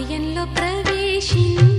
ఆలయంలో ప్రవేశించి.